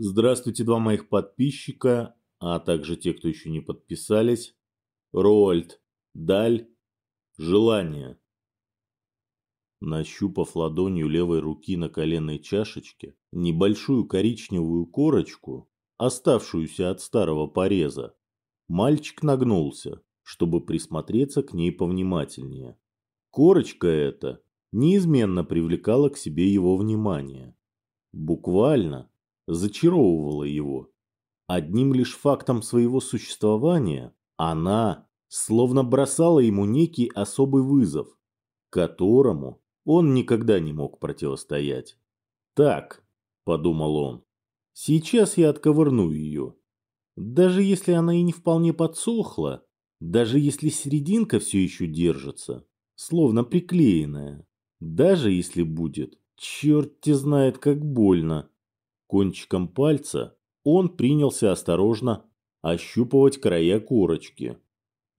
Здравствуйте, два моих подписчика, а также те, кто еще не подписались. Роальд, Даль, Желание. Нащупав ладонью левой руки на коленной чашечке небольшую коричневую корочку, оставшуюся от старого пореза, мальчик нагнулся, чтобы присмотреться к ней повнимательнее. Корочка эта неизменно привлекала к себе его внимание. Буквально зачаровывала его. Одним лишь фактом своего существования она словно бросала ему некий особый вызов, которому он никогда не мог противостоять. «Так», – подумал он, – «сейчас я отковырну ее. Даже если она и не вполне подсохла, даже если серединка все еще держится, словно приклеенная, даже если будет, черт те знает как больно». Кончиком пальца он принялся осторожно ощупывать края корочки.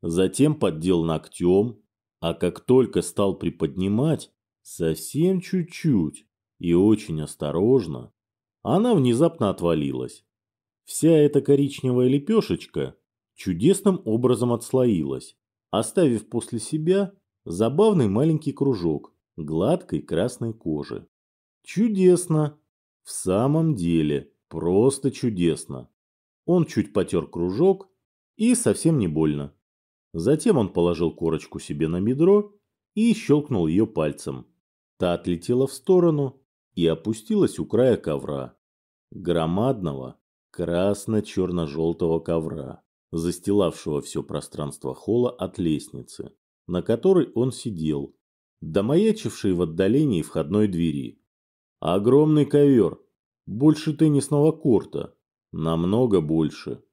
Затем поддел ногтем, а как только стал приподнимать, совсем чуть-чуть и очень осторожно, она внезапно отвалилась. Вся эта коричневая лепешечка чудесным образом отслоилась, оставив после себя забавный маленький кружок гладкой красной кожи. Чудесно! В самом деле, просто чудесно. Он чуть потер кружок и совсем не больно. Затем он положил корочку себе на бедро и щелкнул ее пальцем. Та отлетела в сторону и опустилась у края ковра. Громадного красно-черно-желтого ковра, застилавшего все пространство холла от лестницы, на которой он сидел, домаячивший в отдалении входной двери. Огромный ковер, больше теннисного корта, намного больше.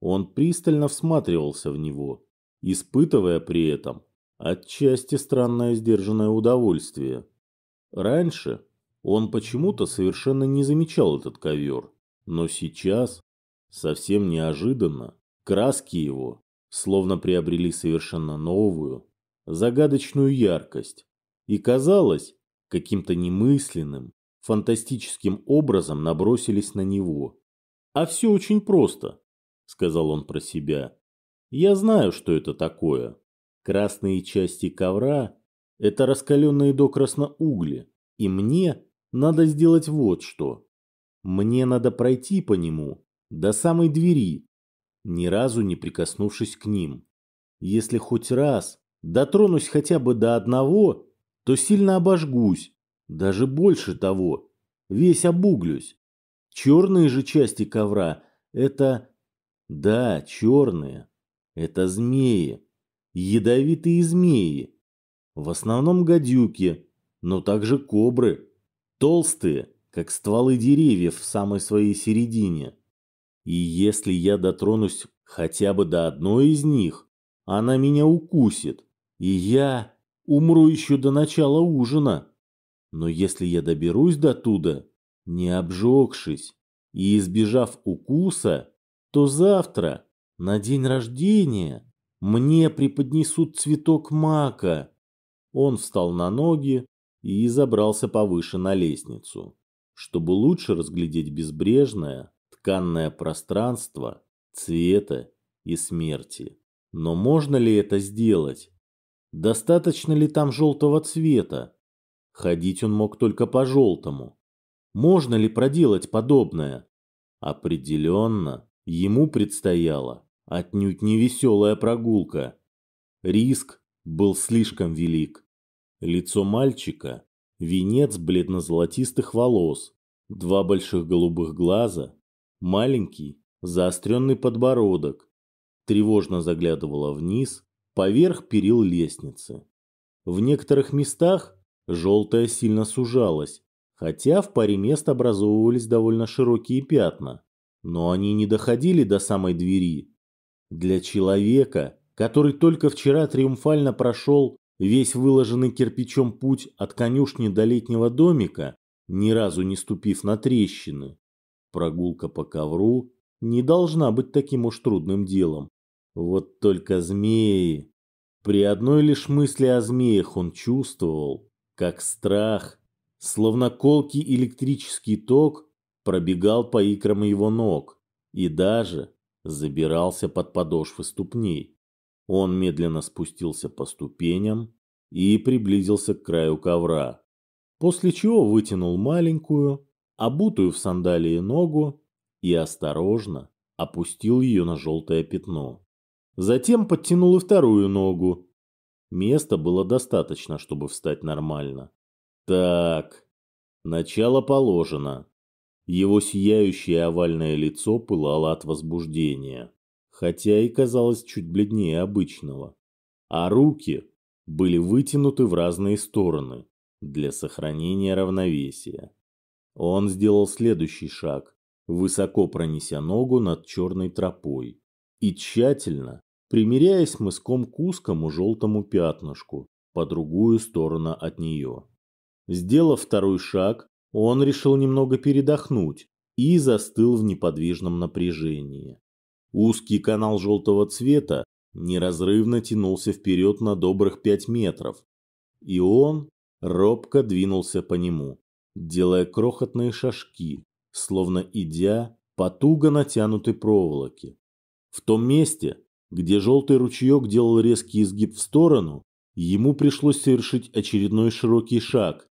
Он пристально всматривался в него, испытывая при этом отчасти странное сдержанное удовольствие. Раньше он почему-то совершенно не замечал этот ковер, но сейчас, совсем неожиданно, краски его словно приобрели совершенно новую, загадочную яркость и, казалось, каким-то немысленным, фантастическим образом набросились на него. «А все очень просто», – сказал он про себя. «Я знаю, что это такое. Красные части ковра – это раскаленные до красноугли, и мне надо сделать вот что. Мне надо пройти по нему до самой двери, ни разу не прикоснувшись к ним. Если хоть раз дотронусь хотя бы до одного, то сильно обожгусь, даже больше того, весь обуглюсь. Черные же части ковра – это... Да, черные. Это змеи. Ядовитые змеи. В основном гадюки, но также кобры. Толстые, как стволы деревьев в самой своей середине. И если я дотронусь хотя бы до одной из них, она меня укусит, и я умру еще до начала ужина. Но если я доберусь до туда, не обжегшись и избежав укуса, то завтра, на день рождения, мне преподнесут цветок мака. Он встал на ноги и забрался повыше на лестницу, чтобы лучше разглядеть безбрежное, тканное пространство цвета и смерти. Но можно ли это сделать? Достаточно ли там желтого цвета? Ходить он мог только по желтому. Можно ли проделать подобное? Определенно, ему предстояла отнюдь не веселая прогулка. Риск был слишком велик. Лицо мальчика – венец бледно-золотистых волос, два больших голубых глаза, маленький заостренный подбородок, тревожно заглядывала вниз, поверх перил лестницы. В некоторых местах Желтая сильно сужалась, хотя в паре мест образовывались довольно широкие пятна, но они не доходили до самой двери. Для человека, который только вчера триумфально прошел весь выложенный кирпичом путь от конюшни до летнего домика, ни разу не ступив на трещины, прогулка по ковру не должна быть таким уж трудным делом. Вот только змеи. При одной лишь мысли о змеях он чувствовал, как страх, словно колкий электрический ток, пробегал по икрам его ног и даже забирался под подошвы ступней. Он медленно спустился по ступеням и приблизился к краю ковра, после чего вытянул маленькую, обутую в сандалии ногу и осторожно опустил ее на желтое пятно. Затем подтянул и вторую ногу. Места было достаточно, чтобы встать нормально. Так, начало положено. Его сияющее овальное лицо пылало от возбуждения, хотя и казалось чуть бледнее обычного. А руки были вытянуты в разные стороны для сохранения равновесия. Он сделал следующий шаг, высоко пронеся ногу над черной тропой и тщательно, примеряясь мыском к узкому желтому пятнышку по другую сторону от нее. Сделав второй шаг, он решил немного передохнуть и застыл в неподвижном напряжении. Узкий канал желтого цвета неразрывно тянулся вперед на добрых пять метров, и он робко двинулся по нему, делая крохотные шажки, словно идя по туго натянутой проволоке. В том месте, где желтый ручеек делал резкий изгиб в сторону, ему пришлось совершить очередной широкий шаг,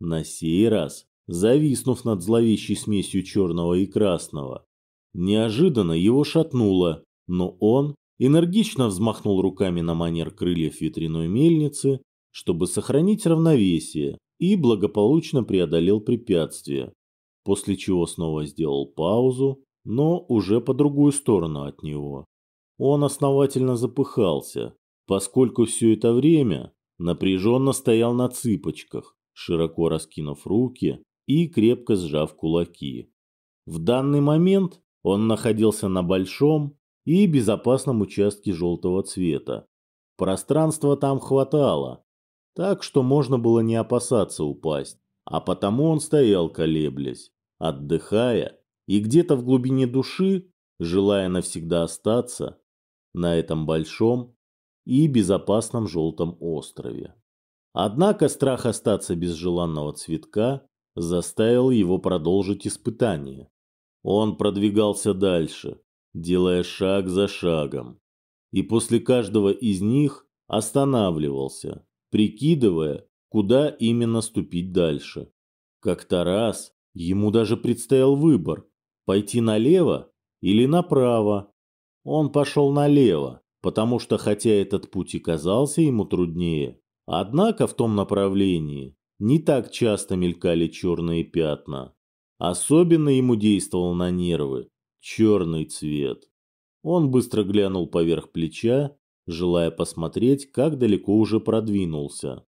на сей раз зависнув над зловещей смесью черного и красного. Неожиданно его шатнуло, но он энергично взмахнул руками на манер крыльев ветряной мельницы, чтобы сохранить равновесие, и благополучно преодолел препятствие, после чего снова сделал паузу, но уже по другую сторону от него. Он основательно запыхался, поскольку все это время напряженно стоял на цыпочках, широко раскинув руки и крепко сжав кулаки. В данный момент он находился на большом и безопасном участке желтого цвета. Пространства там хватало, так что можно было не опасаться упасть, а потому он стоял колеблясь, отдыхая и где-то в глубине души, желая навсегда остаться на этом большом и безопасном желтом острове. Однако страх остаться без желанного цветка заставил его продолжить испытание. Он продвигался дальше, делая шаг за шагом, и после каждого из них останавливался, прикидывая, куда именно ступить дальше. Как-то раз ему даже предстоял выбор – пойти налево или направо. Он пошел налево, потому что хотя этот путь и казался ему труднее, однако в том направлении не так часто мелькали черные пятна. Особенно ему действовал на нервы черный цвет. Он быстро глянул поверх плеча желая посмотреть, как далеко уже продвинулся.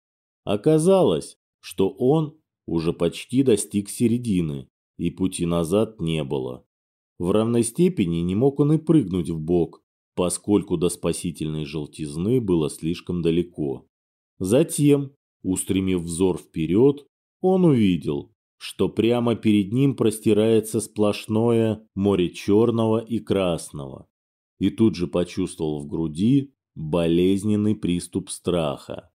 Оказалось, что он уже почти достиг середины, и пути назад не было. В равной степени не мог он и прыгнуть в бок, поскольку до спасительной желтизны было слишком далеко. Затем, устремив взор вперед, он увидел, что прямо перед ним простирается сплошное море черного и красного, и тут же почувствовал в груди болезненный приступ страха.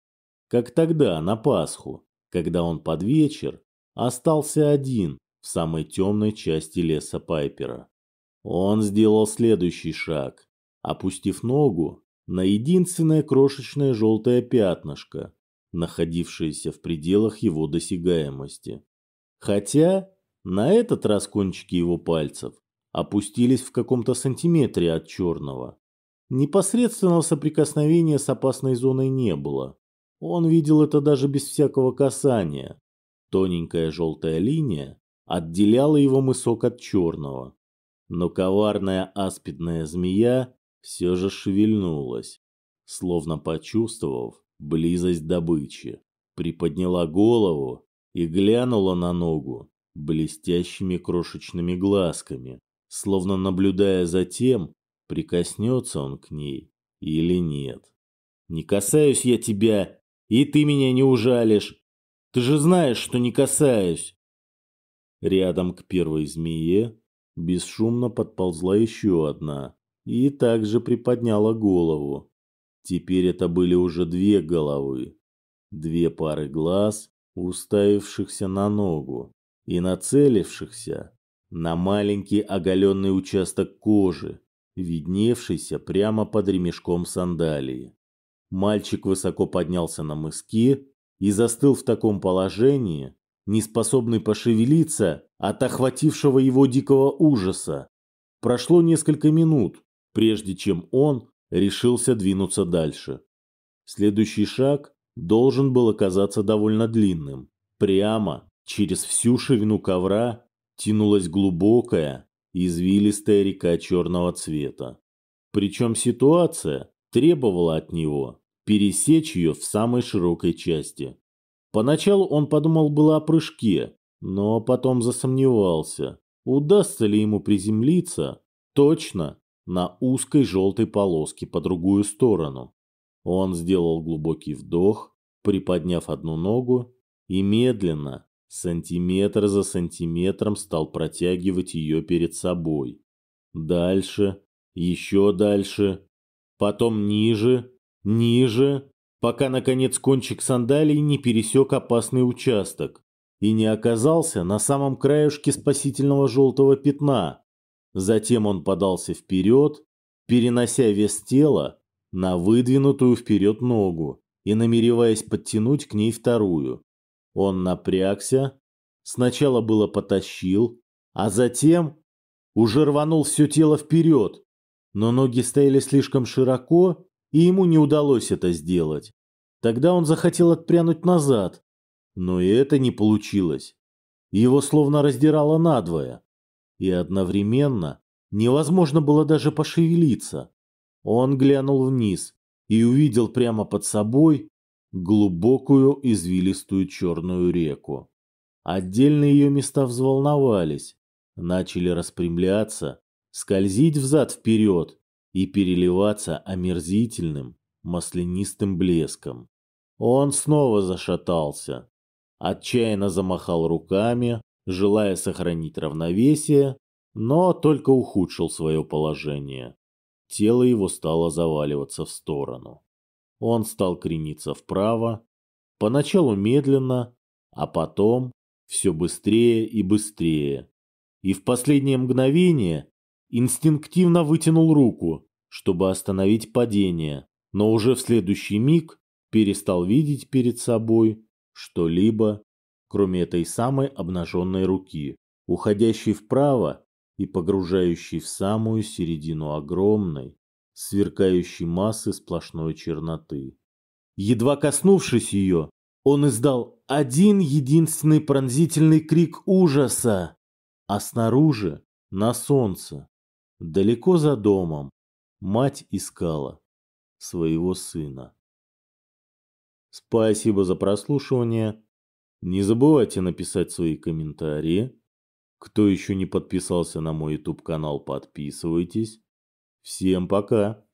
Как тогда, на Пасху, когда он под вечер остался один в самой темной части леса Пайпера. Он сделал следующий шаг, опустив ногу на единственное крошечное желтое пятнышко, находившееся в пределах его досягаемости. Хотя на этот раз кончики его пальцев опустились в каком-то сантиметре от черного. Непосредственного соприкосновения с опасной зоной не было. Он видел это даже без всякого касания. Тоненькая желтая линия отделяла его мысок от черного. Но коварная аспидная змея все же шевельнулась, словно почувствовав близость добычи. Приподняла голову и глянула на ногу блестящими крошечными глазками, словно наблюдая за тем, прикоснется он к ней или нет. «Не касаюсь я тебя, и ты меня не ужалишь. Ты же знаешь, что не касаюсь!» Рядом к первой змее бесшумно подползла еще одна и также приподняла голову. Теперь это были уже две головы, две пары глаз, уставившихся на ногу и нацелившихся на маленький оголенный участок кожи, видневшийся прямо под ремешком сандалии. Мальчик высоко поднялся на мыски и застыл в таком положении, не способный пошевелиться от охватившего его дикого ужаса. Прошло несколько минут, прежде чем он решился двинуться дальше. Следующий шаг должен был оказаться довольно длинным. Прямо через всю ширину ковра тянулась глубокая, извилистая река черного цвета. Причем ситуация требовала от него пересечь ее в самой широкой части. Поначалу он подумал было о прыжке, но потом засомневался, удастся ли ему приземлиться точно на узкой желтой полоске по другую сторону. Он сделал глубокий вдох, приподняв одну ногу и медленно, сантиметр за сантиметром стал протягивать ее перед собой. Дальше, еще дальше, потом ниже, ниже, пока, наконец, кончик сандалий не пересек опасный участок и не оказался на самом краешке спасительного желтого пятна. Затем он подался вперед, перенося вес тела на выдвинутую вперед ногу и намереваясь подтянуть к ней вторую. Он напрягся, сначала было потащил, а затем уже рванул все тело вперед, но ноги стояли слишком широко, и ему не удалось это сделать. Тогда он захотел отпрянуть назад, но и это не получилось. Его словно раздирало надвое, и одновременно невозможно было даже пошевелиться. Он глянул вниз и увидел прямо под собой глубокую извилистую черную реку. Отдельные ее места взволновались, начали распрямляться, скользить взад-вперед и переливаться омерзительным, маслянистым блеском. Он снова зашатался, отчаянно замахал руками, желая сохранить равновесие, но только ухудшил свое положение. Тело его стало заваливаться в сторону. Он стал крениться вправо, поначалу медленно, а потом все быстрее и быстрее. И в последнее мгновение инстинктивно вытянул руку, чтобы остановить падение, но уже в следующий миг перестал видеть перед собой что-либо, кроме этой самой обнаженной руки, уходящей вправо и погружающей в самую середину огромной, сверкающей массы сплошной черноты. Едва коснувшись ее, он издал один единственный пронзительный крик ужаса, а снаружи, на солнце, далеко за домом, мать искала своего сына. Спасибо за прослушивание. Не забывайте написать свои комментарии. Кто еще не подписался на мой YouTube канал, подписывайтесь. Всем пока!